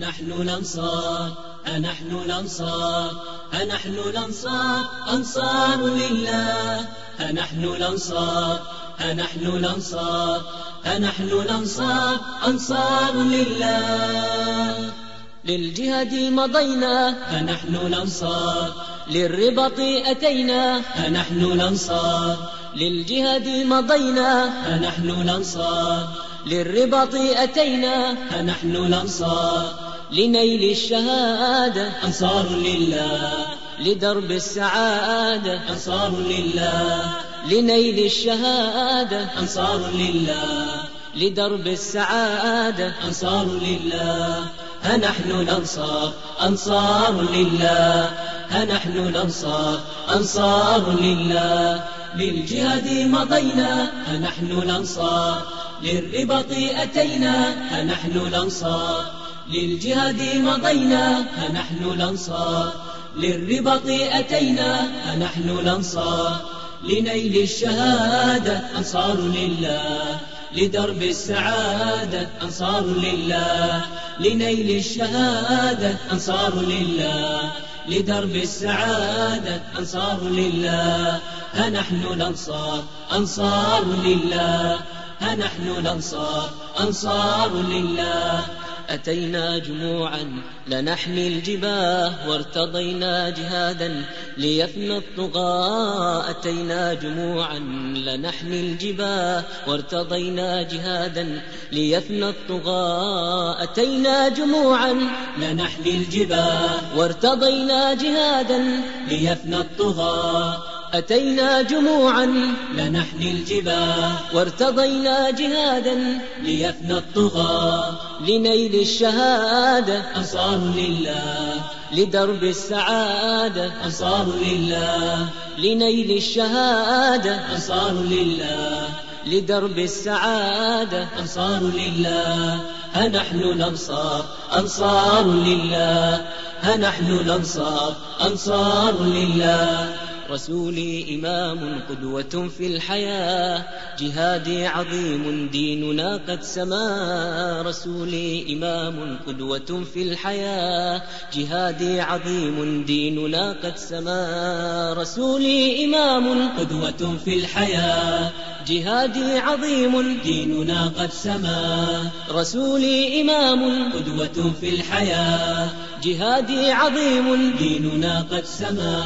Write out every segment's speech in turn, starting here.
نحن الأنصار نحن الأنصار نحن الأنصار أنصار لله نحن الأنصار نحن الأنصار نحن الأنصار أنصار لله للجهاد مضينا نحن الأنصار للرباط أتينا نحن الأنصار للجهاد مضينا نحن الأنصار للرباط أتينا نحن الأنصار لنيل الشهادة. أنصار لله. لدرب السعادة. أنصار لله. لنيل الشهادة. أنصار لله. لدرب السعادة. أنصار لله. ها نحن الأنصار. أنصار لله. ها نحن الأنصار. أنصار لله. للجهاد مضينا. ها نحن الأنصار. للرباط أتينا. ها نحن الأنصار. للجهاد مضينا فنحن الأنصار. للرباط أتينا فنحن الأنصار. لنيل الشهادة أنصار لله. لدرب السعادة أنصار لله. لنيل الشهادة أنصار لله. لدرب السعادة أنصار لله. ها نحن الأنصار أنصار لله. ها نحن الأنصار أنصار لله. أتينا جموعا لنحمي الجباه وارتضينا جهادا ليفنى الطغاة. أتينا جموعا لنحمي الجباه وارتضينا جهادا ليفنى الطغاة. أتينا جموعا لنحمي الجباه وارتضينا جهادا ليفنى الطغاة. أتينا جموعا لنحني الجباه وارتضينا جهادا ليفنى الطغاة لنيل الشهادة أنصار لله لدرب السعادة أنصار لله لنيل الشهادة أنصار لله لدرب السعادة أنصار لله ها نحن الأنصار أنصار لله ها نحن الأنصار أنصار لله رسولي إمام قدوة في الحياة جهادي عظيم ديننا قد سما. رسولي إمام قدوة في الحياة جهادي عظيم ديننا قد سما. رسولي إمام قدوة في الحياة جهادي عظيم ديننا قد سما. رسولي إمام قدوة في الحياة جهادي عظيم ديننا قد سما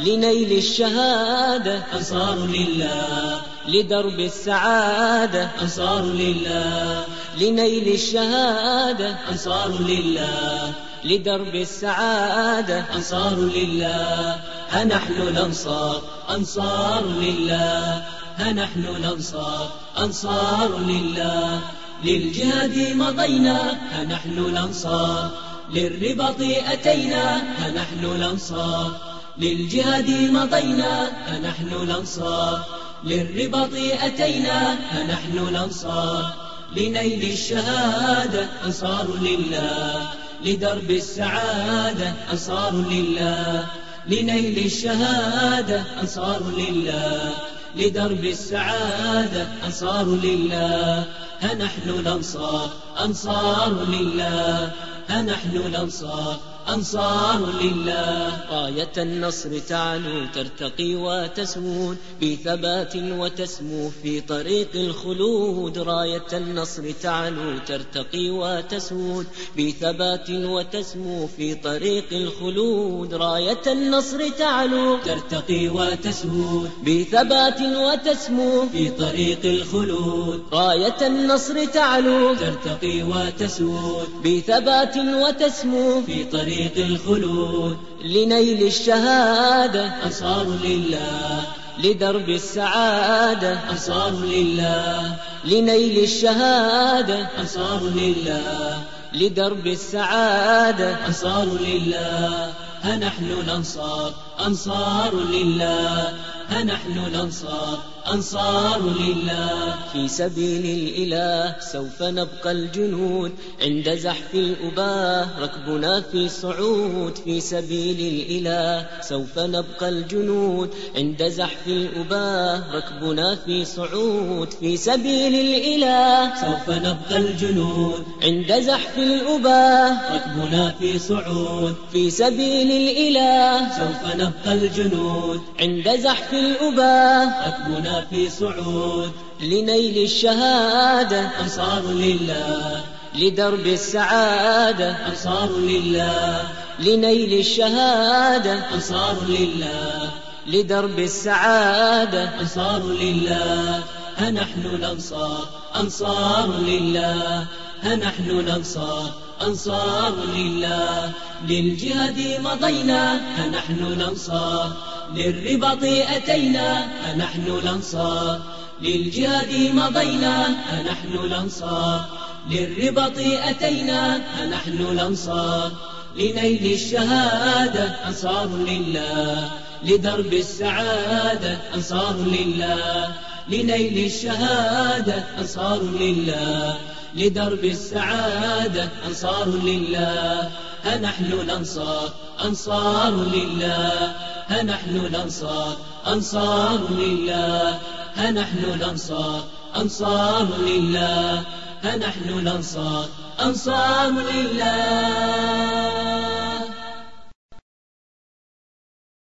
لنيل الشهادة أنصار لله لدرب السعادة أنصار لله لنيل الشهادة أنصار لله لدرب السعادة أنصار لله هنحن الأنصار أنصار لله هنحن الأنصار أنصار لله للجهاد مضينا هنحن الأنصار للرباط أتينا فنحن الأنصار. للجهاد مضينا فنحن الأنصار. للرباط أتينا فنحن الأنصار. لنيل الشهادة أنصار لله. لدرب السعادة أنصار لله. لنيل الشهادة أنصار لله. لدرب السعادة أنصار لله. هنحن الأنصار أنصار لله. أنحن الأنصار أنصار لله. راية النصر تعلو ترتقي وتسود. بثبات وتسمو في طريق الخلود. راية النصر تعلو ترتقي وتسود. بثبات وتسمو في طريق الخلود. راية النصر تعلو ترتقي وتسود. بثبات وتسمو في طريق الخلود. راية النصر تعلو ترتقي وتسود. بثبات وتسمو في طريق طريق الخلود لنيل الشهادة أصار لله لدرب السعادة أصار لله لنيل الشهادة أصار لله لدرب السعادة أصار لله ها نحن الأنصار أنصار لله فنحن الأنصار. أنصار لله. في سبيل الإله سوف نبقى الجنود. عند زحف الأباه ركبنا في صعود. في سبيل الإله سوف نبقى الجنود. عند زحف الأباه ركبنا في صعود. في سبيل الإله سوف نبقى الجنود. عند زحف الأباه ركبنا في صعود. في سبيل الإله سوف نبقى الجنود. عند زحف الأبا. أكبنا في صعود. لنيل الشهادة. أنصار لله. لدرب السعادة. أنصار لله. لنيل الشهادة. أنصار لله. لدرب السعادة. أنصار لله. ها نحن الأنصار. أنصار لله. ها نحن الأنصار. أنصار لله. للجهاد مضينا. ها نحن الأنصار. للرباط أتينا أنحن الأنصار. للجهاد مضينا أنحن الأنصار. للرباط أتينا أنحن الأنصار. لنيل الشهادة أنصار لله. لدرب السعادة أنصار لله. لنيل الشهادة أنصار لله. لدرب السعادة أنصار لله. أنحن الأنصار. أنصار لله. هنحن الأنصار أنصار لله. هنحن الأنصار أنصار لله. هنحن الأنصار أنصار لله.